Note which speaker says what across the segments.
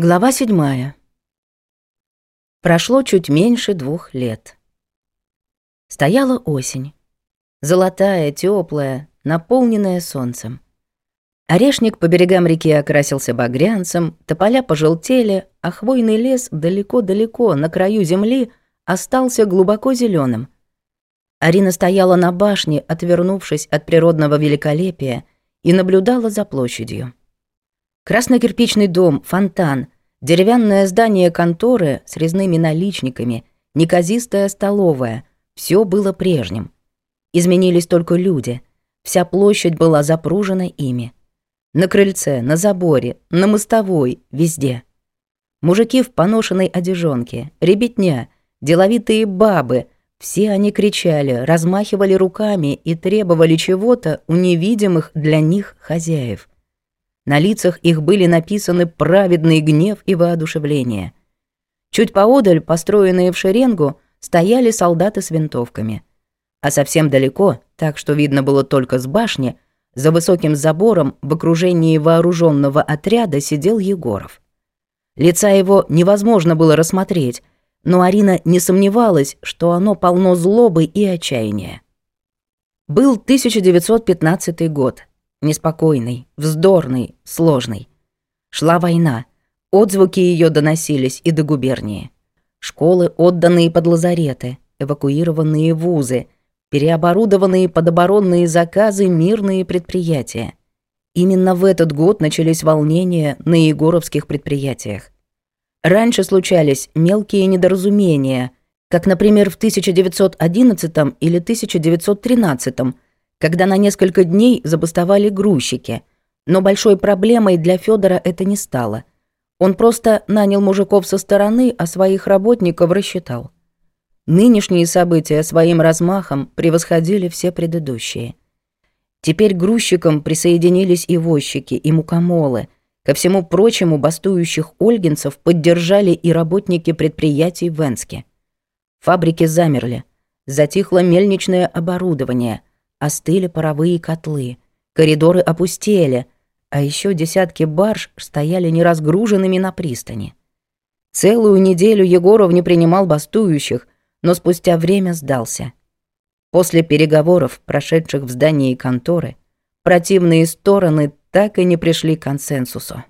Speaker 1: Глава седьмая. Прошло чуть меньше двух лет. Стояла осень. Золотая, теплая, наполненная солнцем. Орешник по берегам реки окрасился багрянцем, тополя пожелтели, а хвойный лес далеко-далеко, на краю земли, остался глубоко зеленым. Арина стояла на башне, отвернувшись от природного великолепия, и наблюдала за площадью. Красно-кирпичный дом, фонтан, деревянное здание конторы с резными наличниками, неказистая столовая. Все было прежним. Изменились только люди. Вся площадь была запружена ими. На крыльце, на заборе, на мостовой, везде. Мужики в поношенной одежонке, ребятня, деловитые бабы — все они кричали, размахивали руками и требовали чего-то у невидимых для них хозяев – на лицах их были написаны праведный гнев и воодушевление. Чуть поодаль, построенные в шеренгу, стояли солдаты с винтовками. А совсем далеко, так что видно было только с башни, за высоким забором в окружении вооруженного отряда сидел Егоров. Лица его невозможно было рассмотреть, но Арина не сомневалась, что оно полно злобы и отчаяния. Был 1915 год, неспокойный, вздорный, сложный. Шла война. Отзвуки ее доносились и до губернии. Школы, отданные под лазареты, эвакуированные вузы, переоборудованные под оборонные заказы мирные предприятия. Именно в этот год начались волнения на егоровских предприятиях. Раньше случались мелкие недоразумения, как, например, в 1911 или 1913 когда на несколько дней забастовали грузчики. Но большой проблемой для Федора это не стало. Он просто нанял мужиков со стороны, а своих работников рассчитал. Нынешние события своим размахом превосходили все предыдущие. Теперь грузчикам присоединились и возчики, и мукомолы. Ко всему прочему, бастующих ольгинцев поддержали и работники предприятий в Энске. Фабрики замерли. Затихло мельничное оборудование – остыли паровые котлы, коридоры опустели, а еще десятки барж стояли неразгруженными на пристани. Целую неделю Егоров не принимал бастующих, но спустя время сдался. После переговоров, прошедших в здании конторы, противные стороны так и не пришли к консенсусу.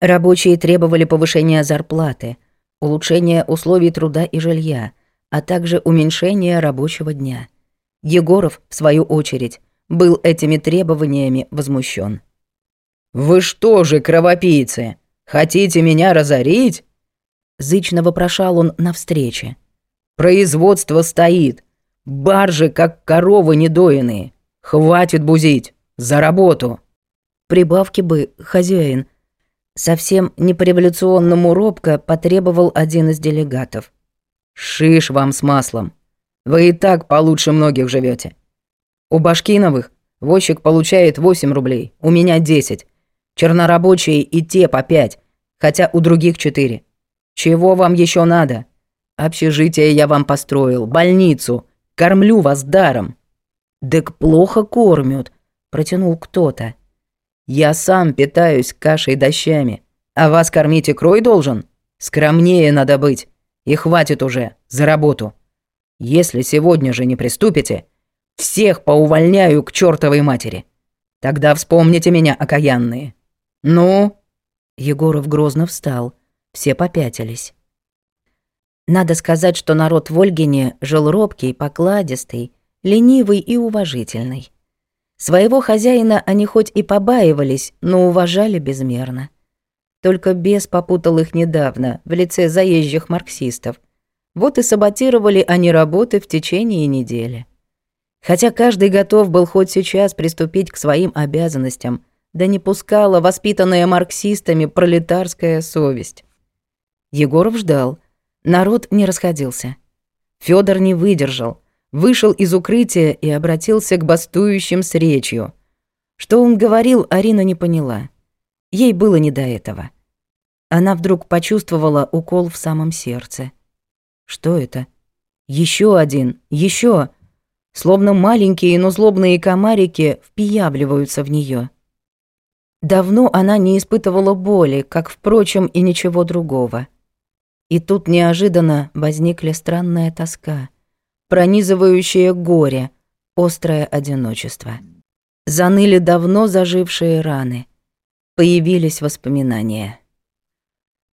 Speaker 1: Рабочие требовали повышения зарплаты, улучшения условий труда и жилья, а также уменьшения рабочего дня – Егоров, в свою очередь, был этими требованиями возмущен. «Вы что же, кровопийцы, хотите меня разорить?» Зычно вопрошал он на встрече. «Производство стоит. Баржи, как коровы недоенные. Хватит бузить. За работу!» Прибавки бы, хозяин. Совсем не по-революционному робко потребовал один из делегатов. «Шиш вам с маслом. Вы и так получше многих живете. У Башкиновых возчик получает 8 рублей, у меня 10. Чернорабочие и те по 5, хотя у других 4. Чего вам еще надо? Общежитие я вам построил, больницу. Кормлю вас даром. Так плохо кормят, протянул кто-то. Я сам питаюсь кашей дощами, а вас кормить икрой должен? Скромнее надо быть. И хватит уже за работу. Если сегодня же не приступите, всех поувольняю к чертовой матери. Тогда вспомните меня, окаянные. Ну?» Егоров грозно встал. Все попятились. Надо сказать, что народ в Ольгине жил робкий, покладистый, ленивый и уважительный. Своего хозяина они хоть и побаивались, но уважали безмерно. Только бес попутал их недавно в лице заезжих марксистов – вот и саботировали они работы в течение недели. Хотя каждый готов был хоть сейчас приступить к своим обязанностям, да не пускала воспитанная марксистами пролетарская совесть. Егоров ждал. Народ не расходился. Фёдор не выдержал, вышел из укрытия и обратился к бастующим с речью. Что он говорил, Арина не поняла. Ей было не до этого. Она вдруг почувствовала укол в самом сердце – что это? Еще один, еще! Словно маленькие, но злобные комарики впиявливаются в нее. Давно она не испытывала боли, как, впрочем, и ничего другого. И тут неожиданно возникли странная тоска, пронизывающее горе, острое одиночество. Заныли давно зажившие раны. Появились воспоминания.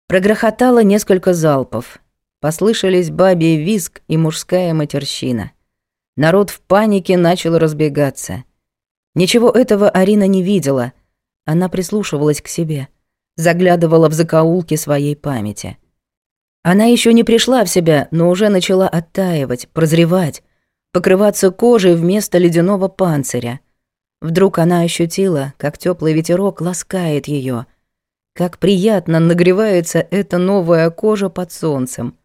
Speaker 1: Прогрохотало несколько залпов. Послышались бабий визг и мужская матерщина. Народ в панике начал разбегаться. Ничего этого Арина не видела. Она прислушивалась к себе, заглядывала в закоулки своей памяти. Она еще не пришла в себя, но уже начала оттаивать, прозревать, покрываться кожей вместо ледяного панциря. Вдруг она ощутила, как теплый ветерок ласкает ее, как приятно нагревается эта новая кожа под солнцем,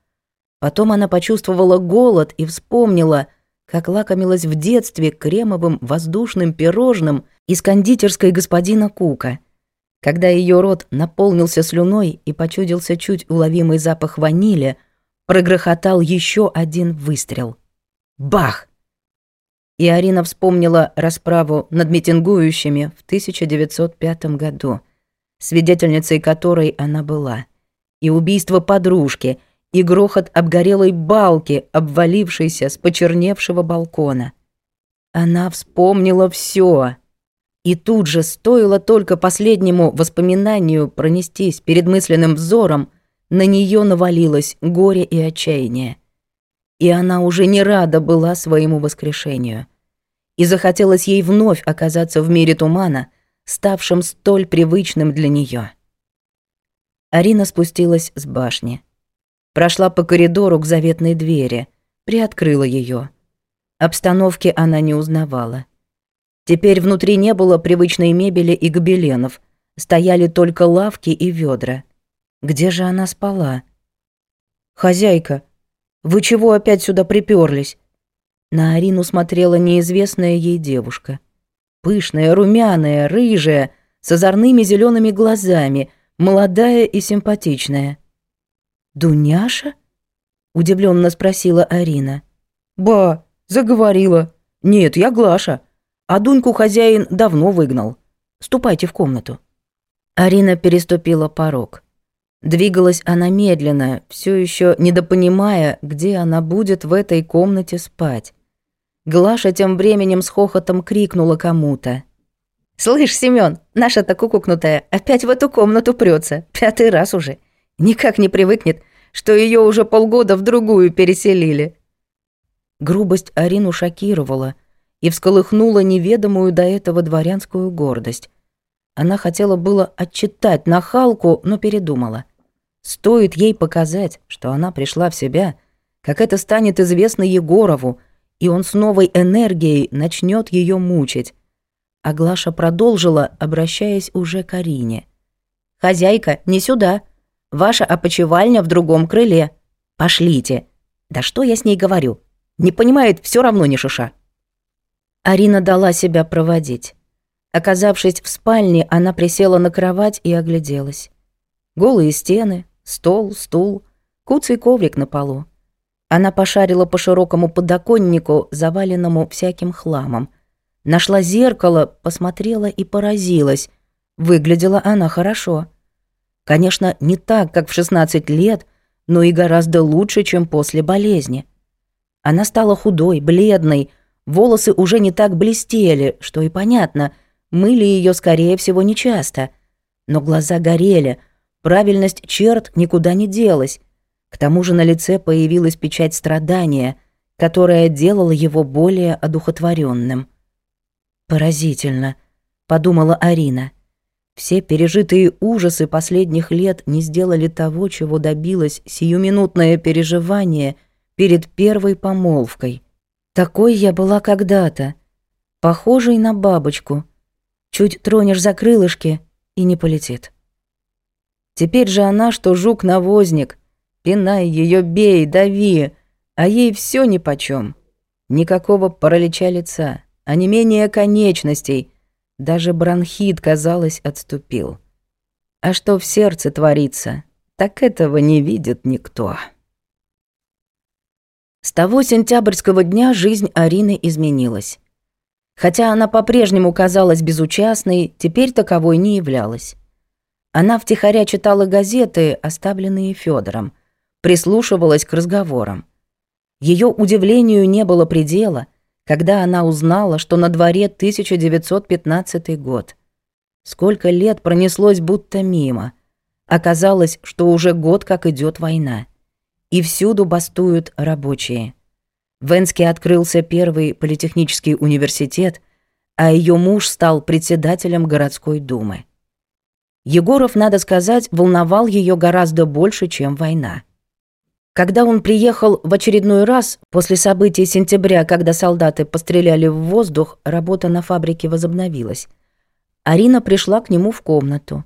Speaker 1: Потом она почувствовала голод и вспомнила, как лакомилась в детстве кремовым воздушным пирожным из кондитерской господина Кука. Когда ее рот наполнился слюной и почудился чуть уловимый запах ванили, прогрохотал еще один выстрел. Бах! И Арина вспомнила расправу над митингующими в 1905 году, свидетельницей которой она была, и убийство подружки — и грохот обгорелой балки, обвалившейся с почерневшего балкона. Она вспомнила все. И тут же стоило только последнему воспоминанию пронестись перед мысленным взором, на нее навалилось горе и отчаяние. И она уже не рада была своему воскрешению. И захотелось ей вновь оказаться в мире тумана, ставшем столь привычным для нее. Арина спустилась с башни прошла по коридору к заветной двери, приоткрыла ее. Обстановки она не узнавала. Теперь внутри не было привычной мебели и гобеленов, стояли только лавки и ведра. Где же она спала? «Хозяйка, вы чего опять сюда приперлись? На Арину смотрела неизвестная ей девушка. Пышная, румяная, рыжая, с озорными зелеными глазами, молодая и симпатичная. «Дуняша?» — удивленно спросила Арина. «Ба, заговорила. Нет, я Глаша. А Дуньку хозяин давно выгнал. Ступайте в комнату». Арина переступила порог. Двигалась она медленно, все еще недопонимая, где она будет в этой комнате спать. Глаша тем временем с хохотом крикнула кому-то. «Слышь, Семён, наша-то кукукнутая опять в эту комнату прётся. Пятый раз уже. Никак не привыкнет, что ее уже полгода в другую переселили». Грубость Арину шокировала и всколыхнула неведомую до этого дворянскую гордость. Она хотела было отчитать нахалку, но передумала. Стоит ей показать, что она пришла в себя, как это станет известно Егорову, и он с новой энергией начнет ее мучить. Аглаша продолжила, обращаясь уже к Арине. «Хозяйка, не сюда!» Ваша опочивальня в другом крыле. Пошлите. Да что я с ней говорю? Не понимает все равно не шиша. Арина дала себя проводить. Оказавшись в спальне, она присела на кровать и огляделась. Голые стены, стол, стул, куцый коврик на полу. Она пошарила по широкому подоконнику, заваленному всяким хламом. Нашла зеркало, посмотрела и поразилась. Выглядела она хорошо. Конечно, не так, как в 16 лет, но и гораздо лучше, чем после болезни. Она стала худой, бледной, волосы уже не так блестели, что и понятно, мыли ее, скорее всего, нечасто. Но глаза горели, правильность черт никуда не делась. К тому же на лице появилась печать страдания, которая делала его более одухотворенным. «Поразительно», — подумала Арина. Все пережитые ужасы последних лет не сделали того, чего добилось сиюминутное переживание перед первой помолвкой. Такой я была когда-то, похожей на бабочку. Чуть тронешь за крылышки и не полетит. Теперь же она, что жук-навозник. Пинай ее, бей, дави, а ей все нипочем. Никакого паралича лица, а не менее конечностей — даже бронхит, казалось, отступил. А что в сердце творится, так этого не видит никто. С того сентябрьского дня жизнь Арины изменилась. Хотя она по-прежнему казалась безучастной, теперь таковой не являлась. Она втихаря читала газеты, оставленные Федором, прислушивалась к разговорам. Ее удивлению не было предела — когда она узнала, что на дворе 1915 год. Сколько лет пронеслось будто мимо. Оказалось, что уже год как идет война. И всюду бастуют рабочие. В Энске открылся первый политехнический университет, а ее муж стал председателем городской думы. Егоров, надо сказать, волновал ее гораздо больше, чем война. Когда он приехал в очередной раз после событий сентября, когда солдаты постреляли в воздух, работа на фабрике возобновилась. Арина пришла к нему в комнату.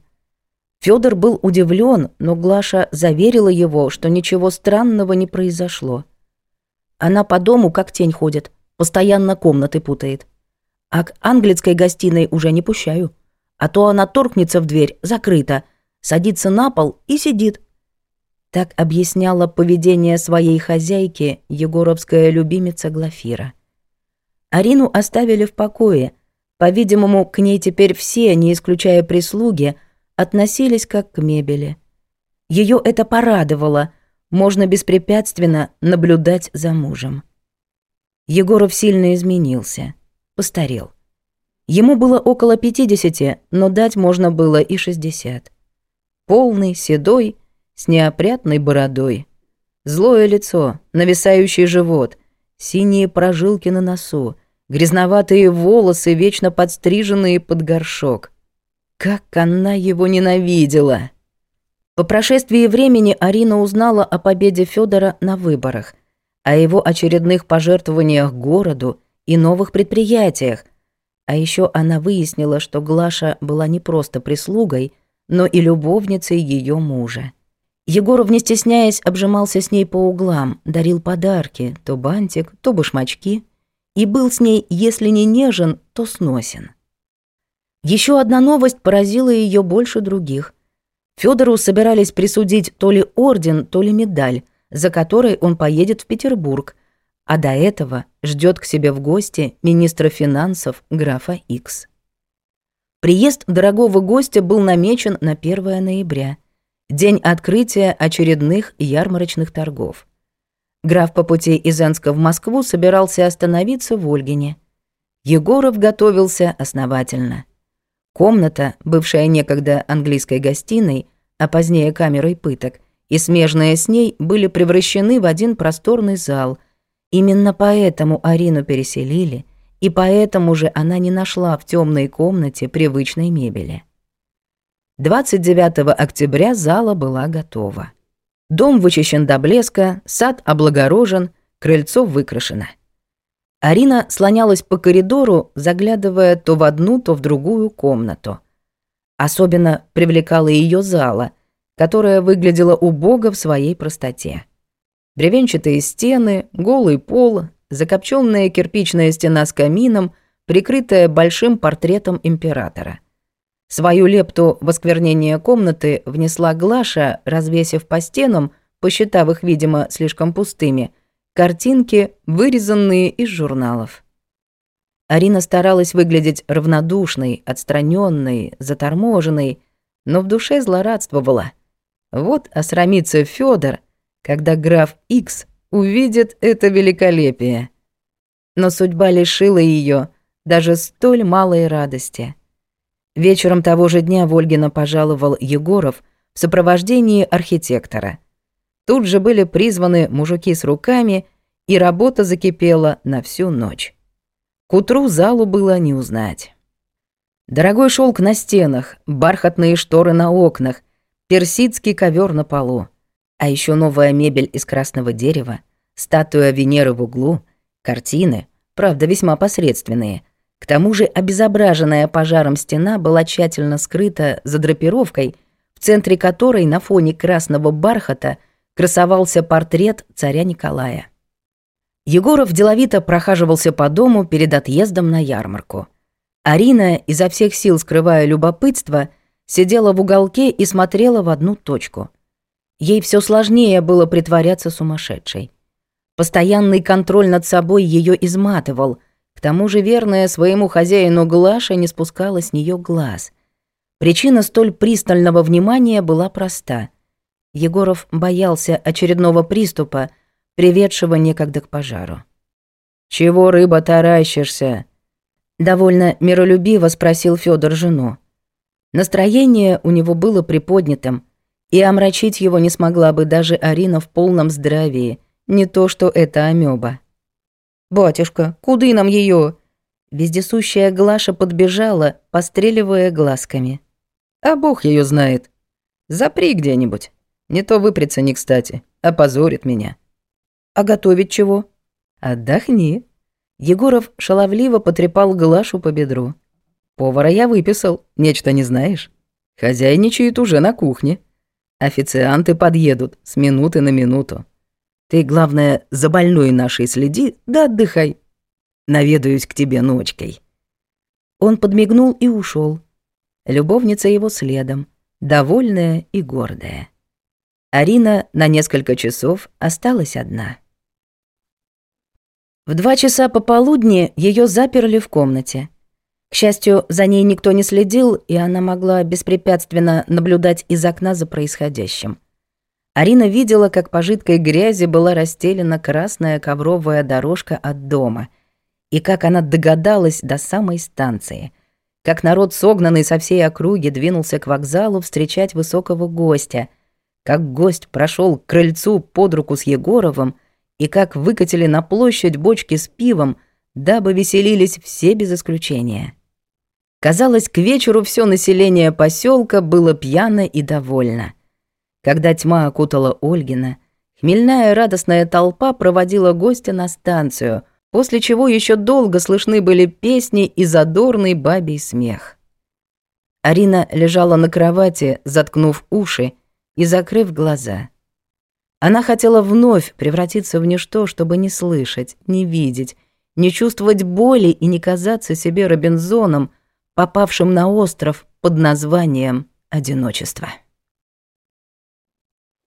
Speaker 1: Фёдор был удивлен, но Глаша заверила его, что ничего странного не произошло. Она по дому как тень ходит, постоянно комнаты путает. А к английской гостиной уже не пущаю. А то она торкнется в дверь, закрыта, садится на пол и сидит, так объясняла поведение своей хозяйки егоровская любимица Глафира. Арину оставили в покое. По-видимому, к ней теперь все, не исключая прислуги, относились как к мебели. Ее это порадовало, можно беспрепятственно наблюдать за мужем. Егоров сильно изменился, постарел. Ему было около 50, но дать можно было и 60. Полный, седой, с неопрятной бородой. Злое лицо, нависающий живот, синие прожилки на носу, грязноватые волосы, вечно подстриженные под горшок. Как она его ненавидела! По прошествии времени Арина узнала о победе Федора на выборах, о его очередных пожертвованиях городу и новых предприятиях. А еще она выяснила, что Глаша была не просто прислугой, но и любовницей ее мужа. Егоров, не стесняясь, обжимался с ней по углам, дарил подарки, то бантик, то башмачки, и был с ней, если не нежен, то сносен. Еще одна новость поразила ее больше других. Федору собирались присудить то ли орден, то ли медаль, за которой он поедет в Петербург, а до этого ждет к себе в гости министра финансов графа Икс. Приезд дорогого гостя был намечен на 1 ноября – день открытия очередных ярмарочных торгов. Граф по пути из Энска в Москву собирался остановиться в Ольгине. Егоров готовился основательно. Комната, бывшая некогда английской гостиной, а позднее камерой пыток, и смежная с ней были превращены в один просторный зал. Именно поэтому Арину переселили, и поэтому же она не нашла в темной комнате привычной мебели. 29 октября зала была готова. Дом вычищен до блеска, сад облагорожен, крыльцо выкрашено. Арина слонялась по коридору, заглядывая то в одну, то в другую комнату. Особенно привлекала ее зала, которая выглядела убого в своей простоте. Бревенчатые стены, голый пол, закопченная кирпичная стена с камином, прикрытая большим портретом императора – Свою лепту в осквернение комнаты внесла Глаша, развесив по стенам, посчитав их, видимо, слишком пустыми, картинки, вырезанные из журналов. Арина старалась выглядеть равнодушной, отстраненной, заторможенной, но в душе злорадствовала. Вот осрамится Федор, когда граф Икс увидит это великолепие. Но судьба лишила ее даже столь малой радости — Вечером того же дня Вольгина пожаловал Егоров в сопровождении архитектора. Тут же были призваны мужики с руками, и работа закипела на всю ночь. К утру залу было не узнать. Дорогой шелк на стенах, бархатные шторы на окнах, персидский ковер на полу, а еще новая мебель из красного дерева, статуя Венеры в углу, картины, правда, весьма посредственные – к тому же обезображенная пожаром стена была тщательно скрыта за драпировкой, в центре которой на фоне красного бархата красовался портрет царя Николая. Егоров деловито прохаживался по дому перед отъездом на ярмарку. Арина, изо всех сил скрывая любопытство, сидела в уголке и смотрела в одну точку. Ей все сложнее было притворяться сумасшедшей. Постоянный контроль над собой ее изматывал – к тому же верная своему хозяину Глаша не спускала с нее глаз. Причина столь пристального внимания была проста. Егоров боялся очередного приступа, приведшего некогда к пожару. «Чего, рыба, таращишься?» Довольно миролюбиво спросил Федор жену. Настроение у него было приподнятым, и омрачить его не смогла бы даже Арина в полном здравии, не то что это амеба. «Батюшка, куды нам ее? Вездесущая Глаша подбежала, постреливая глазками. «А бог ее знает. Запри где-нибудь. Не то выпрется не кстати, а позорит меня». «А готовить чего?» «Отдохни». Егоров шаловливо потрепал Глашу по бедру. «Повара я выписал, нечто не знаешь. Хозяйничает уже на кухне. Официанты подъедут с минуты на минуту. Ты, главное, за больной нашей следи, да отдыхай. Наведаюсь к тебе ночкой». Он подмигнул и ушел. Любовница его следом, довольная и гордая. Арина на несколько часов осталась одна. В два часа пополудни ее заперли в комнате. К счастью, за ней никто не следил, и она могла беспрепятственно наблюдать из окна за происходящим. Арина видела, как по жидкой грязи была расстелена красная ковровая дорожка от дома, и как она догадалась до самой станции, как народ, согнанный со всей округи, двинулся к вокзалу встречать высокого гостя, как гость прошел к крыльцу под руку с Егоровым и как выкатили на площадь бочки с пивом, дабы веселились все без исключения. Казалось, к вечеру все население поселка было пьяно и довольно — когда тьма окутала Ольгина, хмельная радостная толпа проводила гостя на станцию, после чего еще долго слышны были песни и задорный бабий смех. Арина лежала на кровати, заткнув уши и закрыв глаза. Она хотела вновь превратиться в ничто, чтобы не слышать, не видеть, не чувствовать боли и не казаться себе Робинзоном, попавшим на остров под названием «Одиночество».